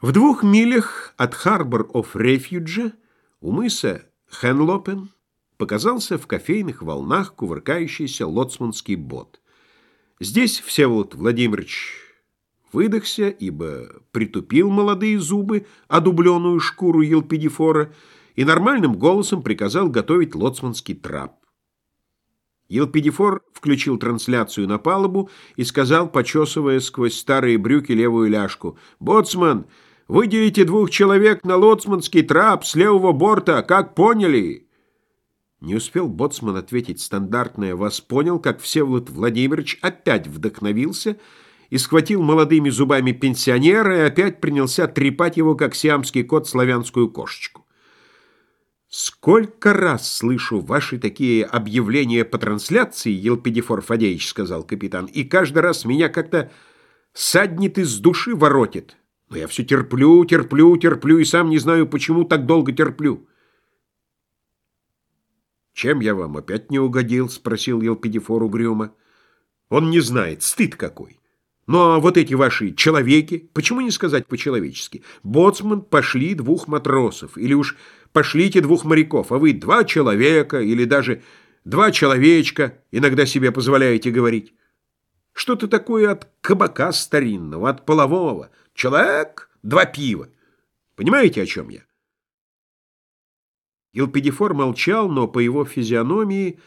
В двух милях от Харбор-оф-Рефьюджа у мыса Хенлопен показался в кофейных волнах кувыркающийся лоцманский бот. Здесь Всеволод Владимирович выдохся, ибо притупил молодые зубы, одубленную шкуру елпидифора, и нормальным голосом приказал готовить лоцманский трап. Елпидифор включил трансляцию на палубу и сказал, почесывая сквозь старые брюки левую ляжку, «Боцман, Выделите двух человек на лоцманский трап с левого борта, как поняли?» Не успел боцман ответить стандартное «вас понял», как Всеволод Владимирович опять вдохновился и схватил молодыми зубами пенсионера и опять принялся трепать его, как сиамский кот, славянскую кошечку. «Сколько раз слышу ваши такие объявления по трансляции, Елпидифор Фадеевич», — сказал капитан, — «и каждый раз меня как-то саднит из души воротит». Но я все терплю, терплю, терплю, и сам не знаю, почему так долго терплю. «Чем я вам опять не угодил?» — спросил Елпидифор угрюмо. «Он не знает, стыд какой. Ну а вот эти ваши человеки, почему не сказать по-человечески? Боцман пошли двух матросов, или уж пошлите двух моряков, а вы два человека, или даже два человечка, иногда себе позволяете говорить. Что-то такое от кабака старинного, от полового». Человек, два пива. Понимаете, о чем я? Елпидифор молчал, но по его физиономии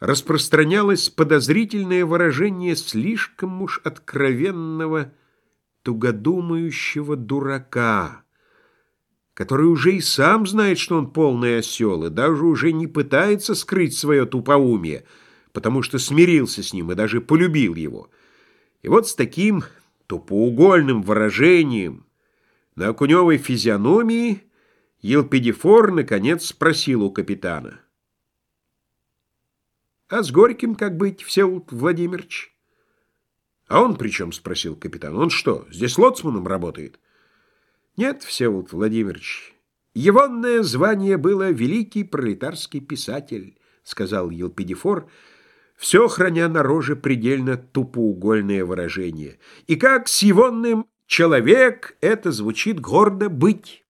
распространялось подозрительное выражение слишком уж откровенного, тугодумающего дурака, который уже и сам знает, что он полный осел, и даже уже не пытается скрыть свое тупоумие, потому что смирился с ним и даже полюбил его. И вот с таким тупоугольным выражением на окуневой физиономии Елпидифор наконец спросил у капитана. «А с Горьким как быть, Всеволод Владимирович?» «А он при чем?» — спросил капитан. «Он что, здесь лоцманом работает?» «Нет, Всеволод Владимирович, егонное звание было великий пролетарский писатель», — сказал Елпидифор, — все храня на роже предельно тупоугольное выражение. И как с егонным «человек» это звучит гордо «быть».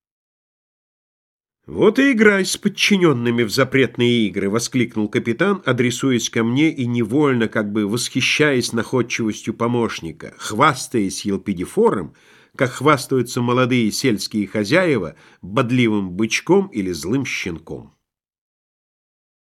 «Вот и играй с подчиненными в запретные игры!» — воскликнул капитан, адресуясь ко мне и невольно, как бы восхищаясь находчивостью помощника, хвастаясь елпидифором, как хвастаются молодые сельские хозяева бодливым бычком или злым щенком.